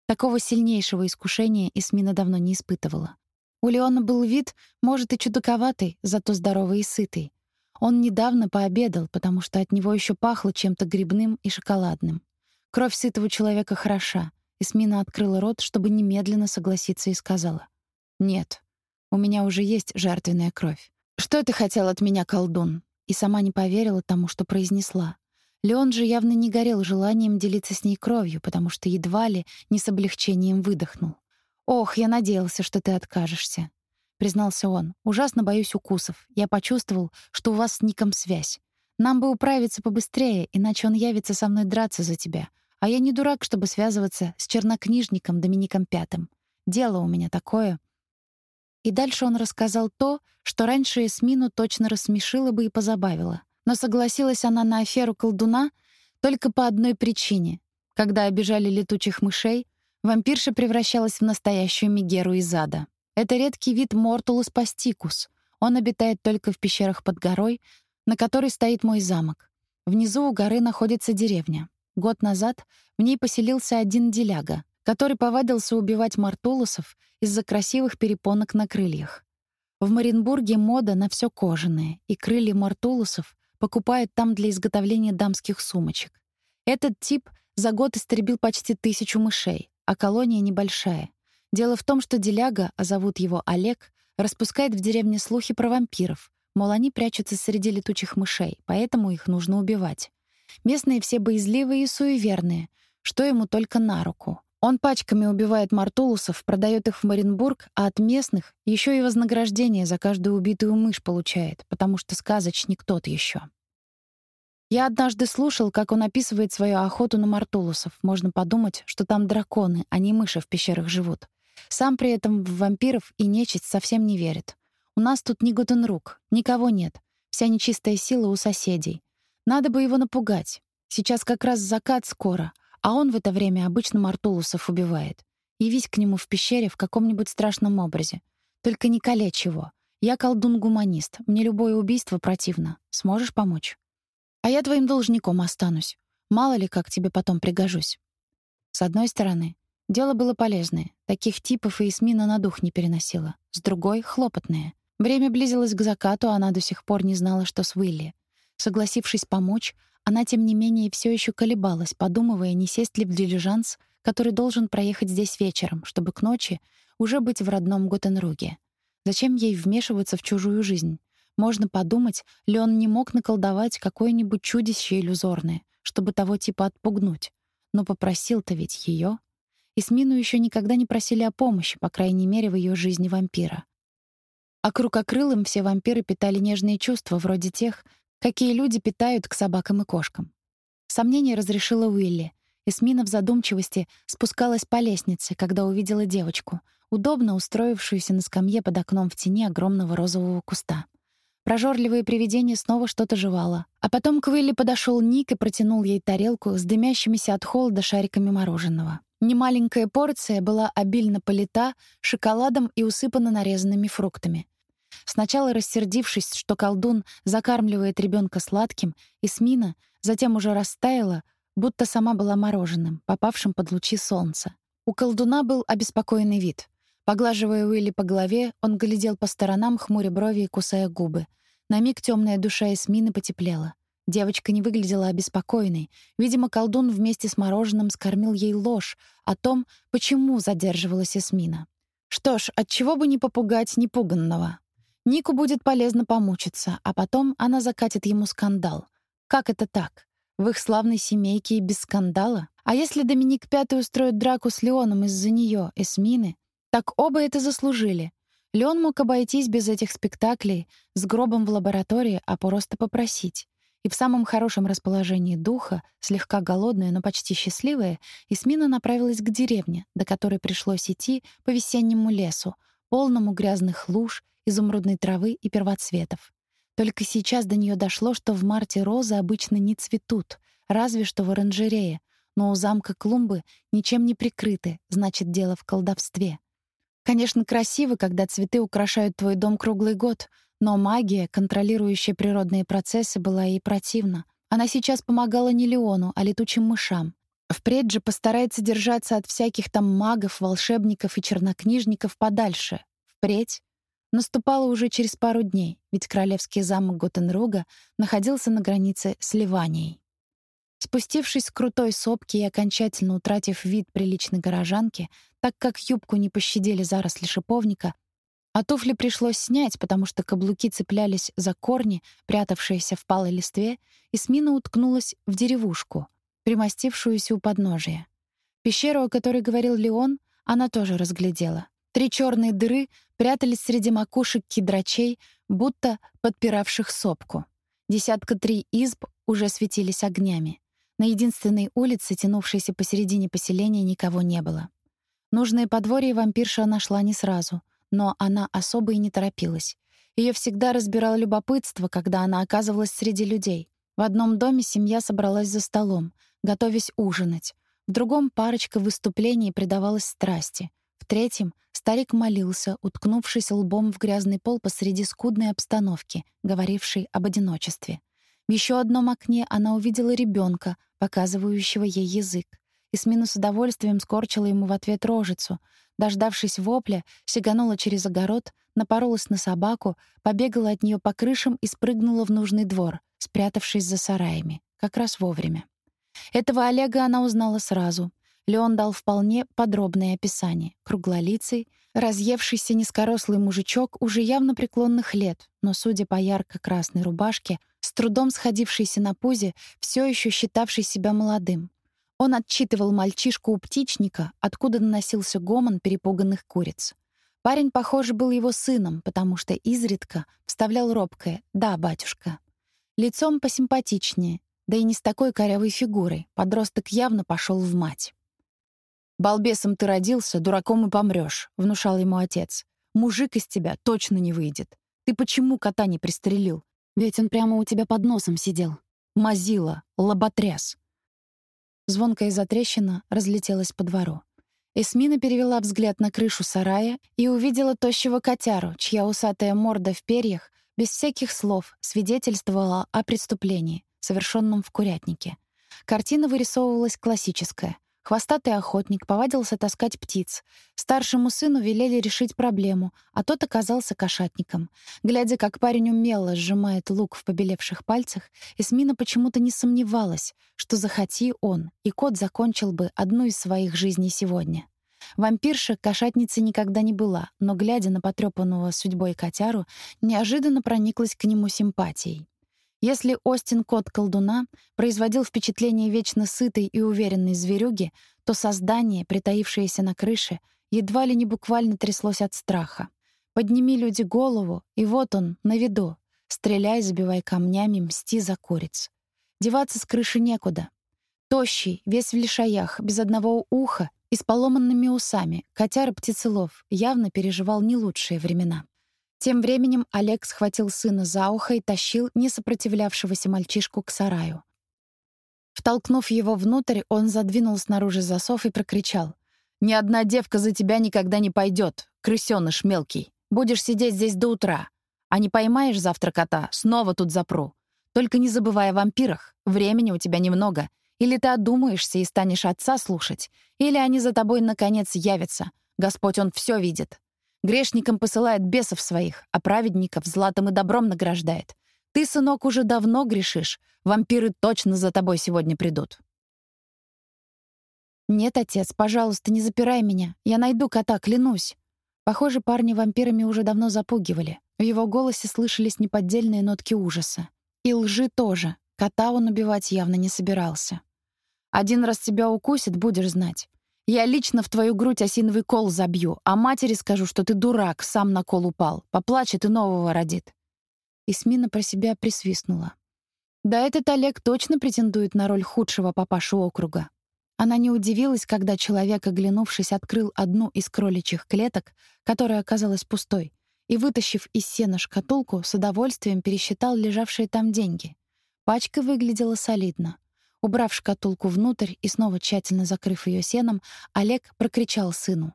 Такого сильнейшего искушения Исмина давно не испытывала. У Леона был вид, может, и чудаковатый, зато здоровый и сытый. Он недавно пообедал, потому что от него еще пахло чем-то грибным и шоколадным. Кровь сытого человека хороша. Исмина открыла рот, чтобы немедленно согласиться, и сказала: "Нет, у меня уже есть жертвенная кровь. Что ты хотел от меня, колдун?» И сама не поверила тому, что произнесла. Леон же явно не горел желанием делиться с ней кровью, потому что едва ли не с облегчением выдохнул. «Ох, я надеялся, что ты откажешься», — признался он. «Ужасно боюсь укусов. Я почувствовал, что у вас с Ником связь. Нам бы управиться побыстрее, иначе он явится со мной драться за тебя. А я не дурак, чтобы связываться с чернокнижником Домиником Пятым. Дело у меня такое. И дальше он рассказал то, что раньше Эсмину точно рассмешило бы и позабавило. Но согласилась она на аферу колдуна только по одной причине. Когда обижали летучих мышей, вампирша превращалась в настоящую мегеру из ада. Это редкий вид Мортулус пастикус. Он обитает только в пещерах под горой, на которой стоит мой замок. Внизу у горы находится деревня. Год назад в ней поселился один деляга, который повадился убивать мартулусов из-за красивых перепонок на крыльях. В Маринбурге мода на все кожаное, и крылья мартулусов покупают там для изготовления дамских сумочек. Этот тип за год истребил почти тысячу мышей, а колония небольшая. Дело в том, что деляга, а зовут его Олег, распускает в деревне слухи про вампиров, мол, они прячутся среди летучих мышей, поэтому их нужно убивать. Местные все боязливые и суеверные, что ему только на руку. Он пачками убивает мартулусов, продает их в Маринбург, а от местных еще и вознаграждение за каждую убитую мышь получает, потому что сказочник тот еще. Я однажды слушал, как он описывает свою охоту на мартулусов. Можно подумать, что там драконы, а не мыши в пещерах живут. Сам при этом в вампиров и нечисть совсем не верит. У нас тут ни Готенрук, никого нет. Вся нечистая сила у соседей. Надо бы его напугать. Сейчас как раз закат скоро — а он в это время обычно мартулусов убивает. Явись к нему в пещере в каком-нибудь страшном образе. Только не калечь его. Я колдун-гуманист. Мне любое убийство противно. Сможешь помочь? А я твоим должником останусь. Мало ли, как тебе потом пригожусь. С одной стороны, дело было полезное. Таких типов и Эсмина на дух не переносила. С другой — хлопотное. Время близилось к закату, а она до сих пор не знала, что с Уилли. Согласившись помочь, она, тем не менее, все еще колебалась, подумывая, не сесть ли в дилижанс, который должен проехать здесь вечером, чтобы к ночи уже быть в родном Готенруге. Зачем ей вмешиваться в чужую жизнь? Можно подумать, ли он не мог наколдовать какое-нибудь чудище иллюзорное, чтобы того типа отпугнуть. Но попросил-то ведь ее. Исмину еще никогда не просили о помощи, по крайней мере, в ее жизни вампира. А к все вампиры питали нежные чувства, вроде тех, какие люди питают к собакам и кошкам. Сомнение разрешила Уилли. Эсмина в задумчивости спускалась по лестнице, когда увидела девочку, удобно устроившуюся на скамье под окном в тени огромного розового куста. Прожорливое привидение снова что-то жевало. А потом к Уилли подошел Ник и протянул ей тарелку с дымящимися от холода шариками мороженого. Немаленькая порция была обильно полита шоколадом и усыпана нарезанными фруктами. Сначала рассердившись, что колдун закармливает ребенка сладким, Исмина затем уже растаяла, будто сама была мороженым, попавшим под лучи солнца. У колдуна был обеспокоенный вид. Поглаживая Уилли по голове, он глядел по сторонам, хмуря брови и кусая губы. На миг темная душа Эсмины потеплела. Девочка не выглядела обеспокоенной. Видимо, колдун вместе с мороженым скормил ей ложь о том, почему задерживалась Эсмина. Что ж, от чего бы не попугать непуганного? Нику будет полезно помучиться, а потом она закатит ему скандал. Как это так? в их славной семейке и без скандала? А если Доминик Пятый устроит драку с Леоном из-за нее, Эсмины, так оба это заслужили. Леон мог обойтись без этих спектаклей, с гробом в лаборатории, а просто попросить. И в самом хорошем расположении духа, слегка голодная, но почти счастливая, Эсмина направилась к деревне, до которой пришлось идти по весеннему лесу, полному грязных луж, изумрудной травы и первоцветов. Только сейчас до нее дошло, что в марте розы обычно не цветут, разве что в оранжерее, но у замка клумбы ничем не прикрыты, значит, дело в колдовстве. Конечно, красиво, когда цветы украшают твой дом круглый год, но магия, контролирующая природные процессы, была ей противна. Она сейчас помогала не Леону, а летучим мышам. Впредь же постарается держаться от всяких там магов, волшебников и чернокнижников подальше. Впредь наступало уже через пару дней, ведь королевский замок Готенруга находился на границе с Ливанией. Спустившись с крутой сопки и окончательно утратив вид приличной горожанки, так как юбку не пощадили заросли шиповника, а туфли пришлось снять, потому что каблуки цеплялись за корни, прятавшиеся в палой листве, и Смина уткнулась в деревушку, примостившуюся у подножия. Пещеру, о которой говорил Леон, она тоже разглядела. Три черные дыры прятались среди макушек кедрачей, будто подпиравших сопку. Десятка три изб уже светились огнями. На единственной улице, тянувшейся посередине поселения, никого не было. Нужное подворье вампирша нашла не сразу, но она особо и не торопилась. Ее всегда разбирало любопытство, когда она оказывалась среди людей. В одном доме семья собралась за столом, готовясь ужинать. В другом парочка выступлений предавалась страсти. Третьем старик молился, уткнувшись лбом в грязный пол посреди скудной обстановки, говорившей об одиночестве. В еще одном окне она увидела ребенка, показывающего ей язык. и с удовольствием скорчила ему в ответ рожицу. Дождавшись вопля, сиганула через огород, напоролась на собаку, побегала от нее по крышам и спрыгнула в нужный двор, спрятавшись за сараями. Как раз вовремя. Этого Олега она узнала сразу. Леон дал вполне подробное описание. Круглолицый, разъевшийся низкорослый мужичок уже явно преклонных лет, но, судя по ярко-красной рубашке, с трудом сходившийся на пузе, все еще считавший себя молодым. Он отчитывал мальчишку у птичника, откуда доносился гомон перепуганных куриц. Парень, похоже, был его сыном, потому что изредка вставлял робкое «да, батюшка». Лицом посимпатичнее, да и не с такой корявой фигурой. Подросток явно пошел в мать. «Балбесом ты родился, дураком и помрёшь», — внушал ему отец. «Мужик из тебя точно не выйдет. Ты почему кота не пристрелил? Ведь он прямо у тебя под носом сидел. Мазила, лоботряс. Звонкая затрещина разлетелась по двору. Эсмина перевела взгляд на крышу сарая и увидела тощего котяру, чья усатая морда в перьях, без всяких слов, свидетельствовала о преступлении, совершенном в курятнике. Картина вырисовывалась классическая. Хвостатый охотник повадился таскать птиц. Старшему сыну велели решить проблему, а тот оказался кошатником. Глядя, как парень умело сжимает лук в побелевших пальцах, Эсмина почему-то не сомневалась, что захоти он, и кот закончил бы одну из своих жизней сегодня. Вампирша кошатницей никогда не была, но, глядя на потрёпанного судьбой котяру, неожиданно прониклась к нему симпатией. Если Остин кот колдуна производил впечатление вечно сытой и уверенной зверюги, то создание, притаившееся на крыше, едва ли не буквально тряслось от страха. Подними люди голову, и вот он, на виду. Стреляй, забивай камнями, мсти за куриц. Деваться с крыши некуда. Тощий, весь в лишаях, без одного уха и с поломанными усами, котяра птицелов явно переживал не лучшие времена. Тем временем Олег схватил сына за ухо и тащил несопротивлявшегося мальчишку к сараю. Втолкнув его внутрь, он задвинул снаружи засов и прокричал. «Ни одна девка за тебя никогда не пойдет, крысёныш мелкий. Будешь сидеть здесь до утра. А не поймаешь завтра кота, снова тут запру. Только не забывай о вампирах, времени у тебя немного. Или ты одумаешься и станешь отца слушать, или они за тобой, наконец, явятся. Господь, он все видит. Грешникам посылает бесов своих, а праведников златом и добром награждает. Ты, сынок, уже давно грешишь. Вампиры точно за тобой сегодня придут. Нет, отец, пожалуйста, не запирай меня. Я найду кота, клянусь. Похоже, парни вампирами уже давно запугивали. В его голосе слышались неподдельные нотки ужаса. И лжи тоже. Кота он убивать явно не собирался. «Один раз тебя укусит, будешь знать. Я лично в твою грудь осиновый кол забью, а матери скажу, что ты дурак, сам на кол упал. Поплачет и нового родит». Исмина про себя присвистнула. Да этот Олег точно претендует на роль худшего папашу округа. Она не удивилась, когда человек, оглянувшись, открыл одну из кроличьих клеток, которая оказалась пустой, и, вытащив из сена шкатулку, с удовольствием пересчитал лежавшие там деньги. Пачка выглядела солидно. Убрав шкатулку внутрь и снова тщательно закрыв ее сеном, Олег прокричал сыну.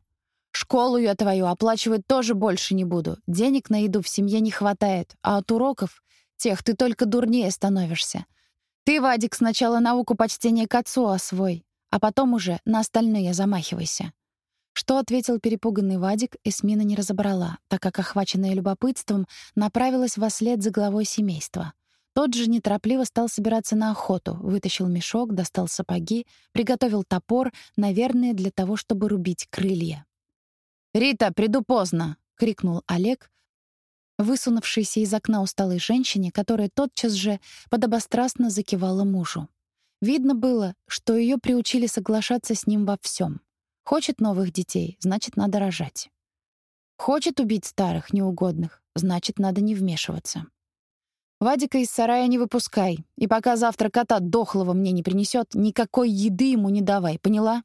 «Школу я твою оплачивать тоже больше не буду. Денег на еду в семье не хватает, а от уроков тех ты только дурнее становишься. Ты, Вадик, сначала науку почтения к отцу освой, а потом уже на остальные замахивайся». Что ответил перепуганный Вадик, Эсмина не разобрала, так как, охваченная любопытством, направилась во след за главой семейства. Тот же неторопливо стал собираться на охоту, вытащил мешок, достал сапоги, приготовил топор, наверное, для того, чтобы рубить крылья. «Рита, приду поздно!» — крикнул Олег, высунувшейся из окна усталой женщине, которая тотчас же подобострастно закивала мужу. Видно было, что ее приучили соглашаться с ним во всем. Хочет новых детей, значит, надо рожать. Хочет убить старых, неугодных, значит, надо не вмешиваться. Вадика из сарая не выпускай, и пока завтра кота дохлого мне не принесет, никакой еды ему не давай, поняла?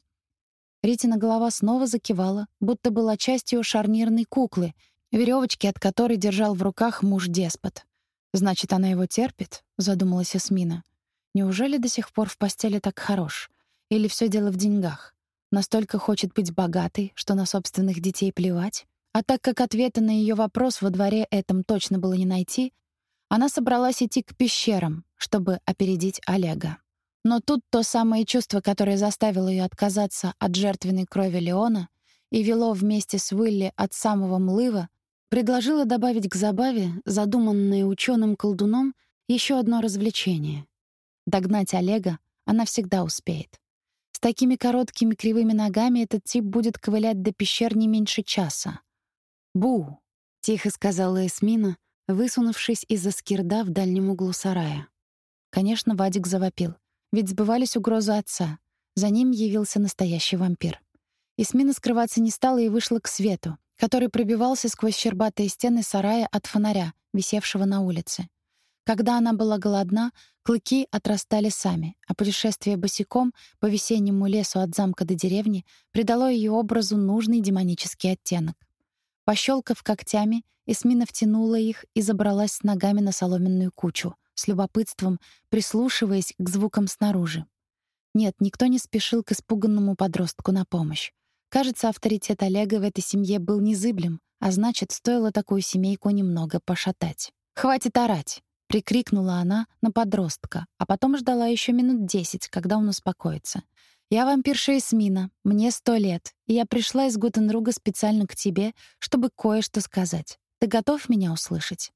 Ритина голова снова закивала, будто была частью шарнирной куклы, веревочки от которой держал в руках муж-деспот. Значит, она его терпит, задумалась Эсмина. Неужели до сих пор в постели так хорош? Или все дело в деньгах? Настолько хочет быть богатой, что на собственных детей плевать? А так как ответа на ее вопрос во дворе этом точно было не найти, она собралась идти к пещерам, чтобы опередить Олега. Но тут то самое чувство, которое заставило ее отказаться от жертвенной крови Леона и вело вместе с Уилли от самого млыва, предложило добавить к забаве, задуманное ученым колдуном еще одно развлечение. Догнать Олега она всегда успеет. С такими короткими кривыми ногами этот тип будет ковылять до пещер не меньше часа. «Бу!» — тихо сказала Эсмина, высунувшись из-за скирда в дальнем углу сарая. Конечно, Вадик завопил, ведь сбывались угрозы отца. За ним явился настоящий вампир. Исмина скрываться не стала и вышла к свету, который пробивался сквозь щербатые стены сарая от фонаря, висевшего на улице. Когда она была голодна, клыки отрастали сами, а путешествие босиком по весеннему лесу от замка до деревни придало ее образу нужный демонический оттенок. Пощелкав когтями, Эсмина втянула их и забралась с ногами на соломенную кучу, с любопытством прислушиваясь к звукам снаружи. Нет, никто не спешил к испуганному подростку на помощь. Кажется, авторитет Олега в этой семье был незыблем, а значит, стоило такую семейку немного пошатать. «Хватит орать!» — прикрикнула она на подростка, а потом ждала еще минут десять, когда он успокоится. «Я вампирша Эсмина, мне сто лет, и я пришла из Гутенруга специально к тебе, чтобы кое-что сказать. Ты готов меня услышать?»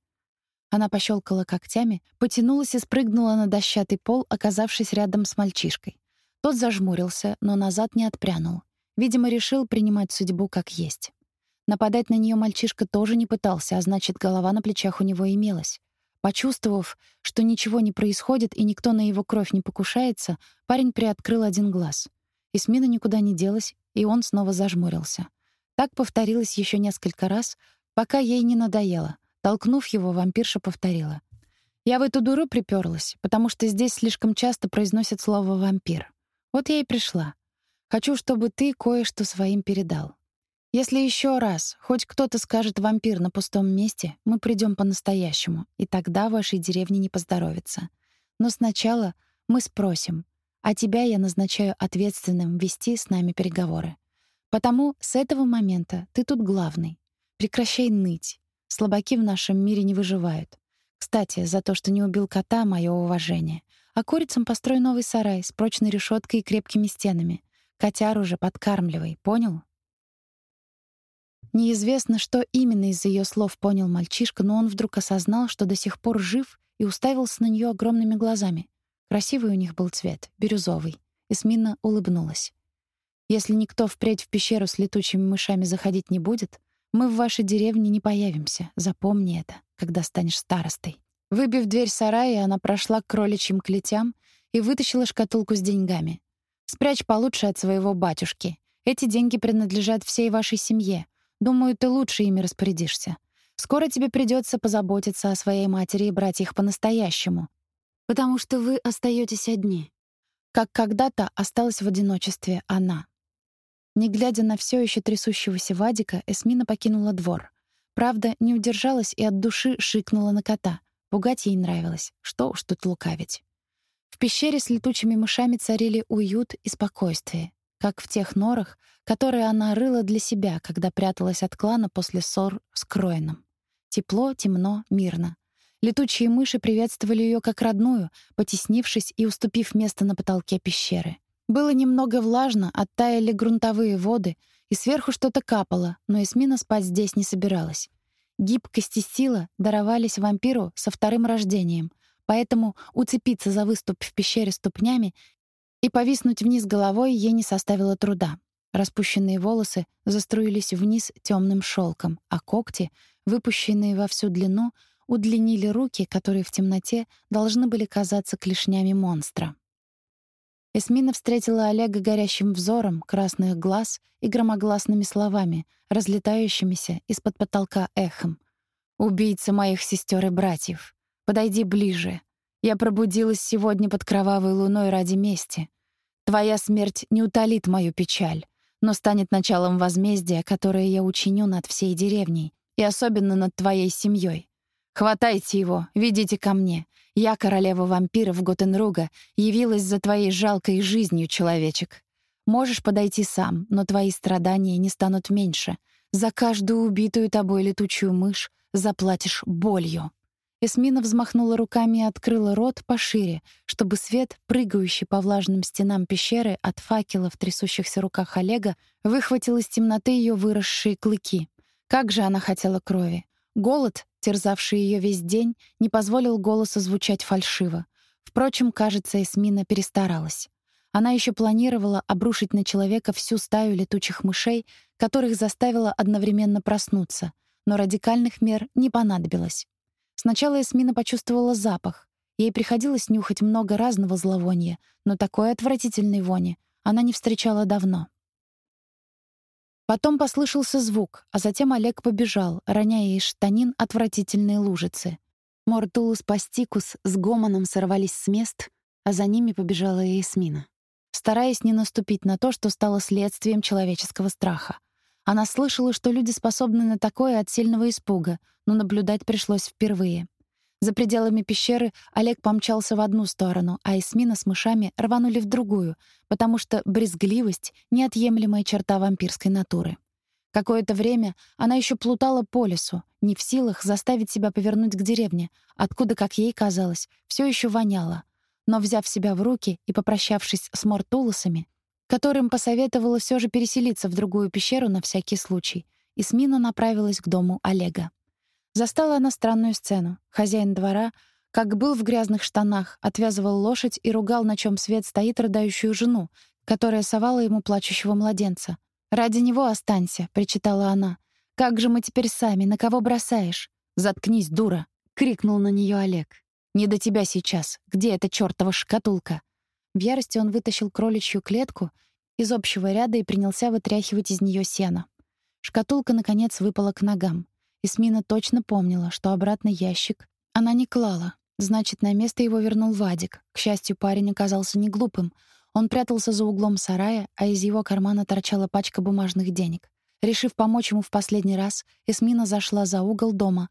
Она пощелкала когтями, потянулась и спрыгнула на дощатый пол, оказавшись рядом с мальчишкой. Тот зажмурился, но назад не отпрянул. Видимо, решил принимать судьбу как есть. Нападать на нее мальчишка тоже не пытался, а значит, голова на плечах у него имелась. Почувствовав, что ничего не происходит и никто на его кровь не покушается, парень приоткрыл один глаз. Исмина никуда не делась, и он снова зажмурился. Так повторилось еще несколько раз, пока ей не надоело. Толкнув его, вампирша повторила. «Я в эту дуру приперлась, потому что здесь слишком часто произносят слово «вампир». Вот я и пришла. Хочу, чтобы ты кое-что своим передал. Если еще раз хоть кто-то скажет «вампир» на пустом месте, мы придем по-настоящему, и тогда вашей деревне не поздоровится. Но сначала мы спросим, а тебя я назначаю ответственным вести с нами переговоры. Потому с этого момента ты тут главный. Прекращай ныть. Слабаки в нашем мире не выживают. Кстати, за то, что не убил кота, мое уважение. А курицам построй новый сарай с прочной решеткой и крепкими стенами. Котяр уже подкармливай, понял? Неизвестно, что именно из ее слов понял мальчишка, но он вдруг осознал, что до сих пор жив, и уставился на нее огромными глазами. Красивый у них был цвет, бирюзовый. Эсмина улыбнулась. «Если никто впредь в пещеру с летучими мышами заходить не будет, мы в вашей деревне не появимся. Запомни это, когда станешь старостой». Выбив дверь сарая, она прошла к кроличьим клетям и вытащила шкатулку с деньгами. «Спрячь получше от своего батюшки. Эти деньги принадлежат всей вашей семье. Думаю, ты лучше ими распорядишься. Скоро тебе придется позаботиться о своей матери и брать их по-настоящему, потому что вы остаетесь одни. Как когда-то осталась в одиночестве она. Не глядя на все еще трясущегося Вадика, Эсмина покинула двор. Правда, не удержалась и от души шикнула на кота. Пугать ей нравилось. Что уж тут лукавить. В пещере с летучими мышами царили уют и спокойствие, как в тех норах, которые она рыла для себя, когда пряталась от клана после ссор с Кроином. Тепло, темно, мирно. Летучие мыши приветствовали ее как родную, потеснившись и уступив место на потолке пещеры. Было немного влажно, оттаяли грунтовые воды, и сверху что-то капало, но Эсмина спать здесь не собиралась. Гибкость и сила даровались вампиру со вторым рождением, поэтому уцепиться за выступ в пещере ступнями и повиснуть вниз головой ей не составило труда. Распущенные волосы заструились вниз темным шелком, а когти, выпущенные во всю длину, удлинили руки, которые в темноте должны были казаться клешнями монстра. Эсмина встретила Олега горящим взором красных глаз и громогласными словами, разлетающимися из-под потолка эхом. «Убийца моих сестер и братьев! Подойди ближе! Я пробудилась сегодня под кровавой луной ради мести. Твоя смерть не утолит мою печаль но станет началом возмездия, которое я учиню над всей деревней и особенно над твоей семьей. Хватайте его, ведите ко мне. Я, королева вампиров Готенруга, явилась за твоей жалкой жизнью, человечек. Можешь подойти сам, но твои страдания не станут меньше. За каждую убитую тобой летучую мышь заплатишь болью. Эсмина взмахнула руками и открыла рот пошире, чтобы свет, прыгающий по влажным стенам пещеры от факела в трясущихся руках Олега, выхватил из темноты ее выросшие клыки. Как же она хотела крови. Голод, терзавший ее весь день, не позволил голосу звучать фальшиво. Впрочем, кажется, Эсмина перестаралась. Она еще планировала обрушить на человека всю стаю летучих мышей, которых заставила одновременно проснуться, но радикальных мер не понадобилось. Сначала Эсмина почувствовала запах. Ей приходилось нюхать много разного зловония, но такой отвратительной вони она не встречала давно. Потом послышался звук, а затем Олег побежал, роняя из штанин отвратительные лужицы. Мортулус Пастикус с гомоном сорвались с мест, а за ними побежала и Эсмина. Стараясь не наступить на то, что стало следствием человеческого страха. Она слышала, что люди способны на такое от сильного испуга, но наблюдать пришлось впервые. За пределами пещеры Олег помчался в одну сторону, а Эсмина с мышами рванули в другую, потому что брезгливость — неотъемлемая черта вампирской натуры. Какое-то время она еще плутала по лесу, не в силах заставить себя повернуть к деревне, откуда, как ей казалось, все еще воняло. Но, взяв себя в руки и попрощавшись с Мортулосами, которым посоветовала все же переселиться в другую пещеру на всякий случай, Исмина направилась к дому Олега. Застала она странную сцену. Хозяин двора, как был в грязных штанах, отвязывал лошадь и ругал, на чем свет стоит рыдающую жену, которая совала ему плачущего младенца. «Ради него останься», — причитала она. «Как же мы теперь сами? На кого бросаешь?» «Заткнись, дура!» — крикнул на нее Олег. «Не до тебя сейчас. Где эта чёртова шкатулка?» В ярости он вытащил кроличью клетку из общего ряда и принялся вытряхивать из нее сено. Шкатулка, наконец, выпала к ногам. Исмина точно помнила, что обратный ящик она не клала. Значит, на место его вернул Вадик. К счастью, парень оказался не глупым. Он прятался за углом сарая, а из его кармана торчала пачка бумажных денег. Решив помочь ему в последний раз, Эсмина зашла за угол дома.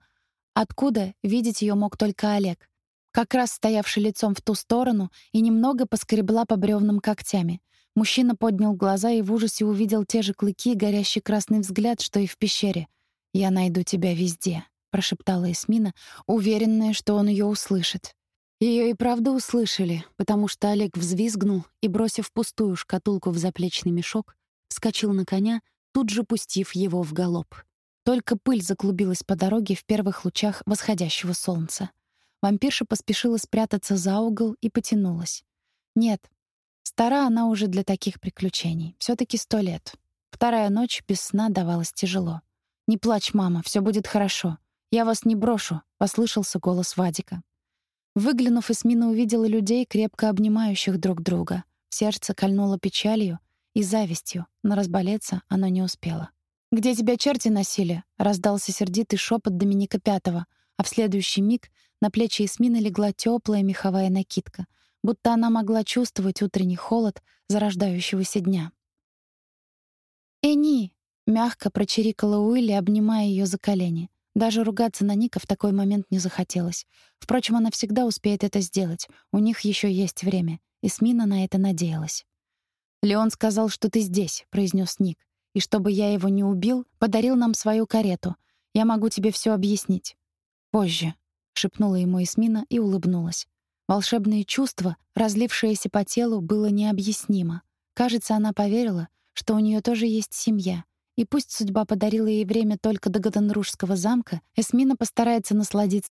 Откуда видеть ее мог только Олег как раз стоявший лицом в ту сторону, и немного поскребла по бревнам когтями. Мужчина поднял глаза и в ужасе увидел те же клыки и горящий красный взгляд, что и в пещере. «Я найду тебя везде», — прошептала Эсмина, уверенная, что он ее услышит. Ее и правда услышали, потому что Олег взвизгнул и, бросив пустую шкатулку в заплечный мешок, вскочил на коня, тут же пустив его в галоп. Только пыль заклубилась по дороге в первых лучах восходящего солнца. Вампирша поспешила спрятаться за угол и потянулась. Нет, стара она уже для таких приключений. все таки сто лет. Вторая ночь без сна давалась тяжело. «Не плачь, мама, все будет хорошо. Я вас не брошу», — послышался голос Вадика. Выглянув, Эсмина увидела людей, крепко обнимающих друг друга. Сердце кольнуло печалью и завистью, но разболеться оно не успело. «Где тебя черти носили?» — раздался сердитый шепот Доминика Пятого, а в следующий миг на плечи Эсмины легла теплая меховая накидка, будто она могла чувствовать утренний холод зарождающегося дня. «Эни!» — мягко прочирикала Уилли, обнимая ее за колени. Даже ругаться на Ника в такой момент не захотелось. Впрочем, она всегда успеет это сделать. У них еще есть время. И Смина на это надеялась. «Леон сказал, что ты здесь», — произнес Ник. «И чтобы я его не убил, подарил нам свою карету. Я могу тебе все объяснить». «Позже», — шепнула ему Эсмина и улыбнулась. Волшебное чувство, разлившееся по телу, было необъяснимо. Кажется, она поверила, что у нее тоже есть семья, и пусть судьба подарила ей время только до Гаденружского замка, Эсмина постарается насладиться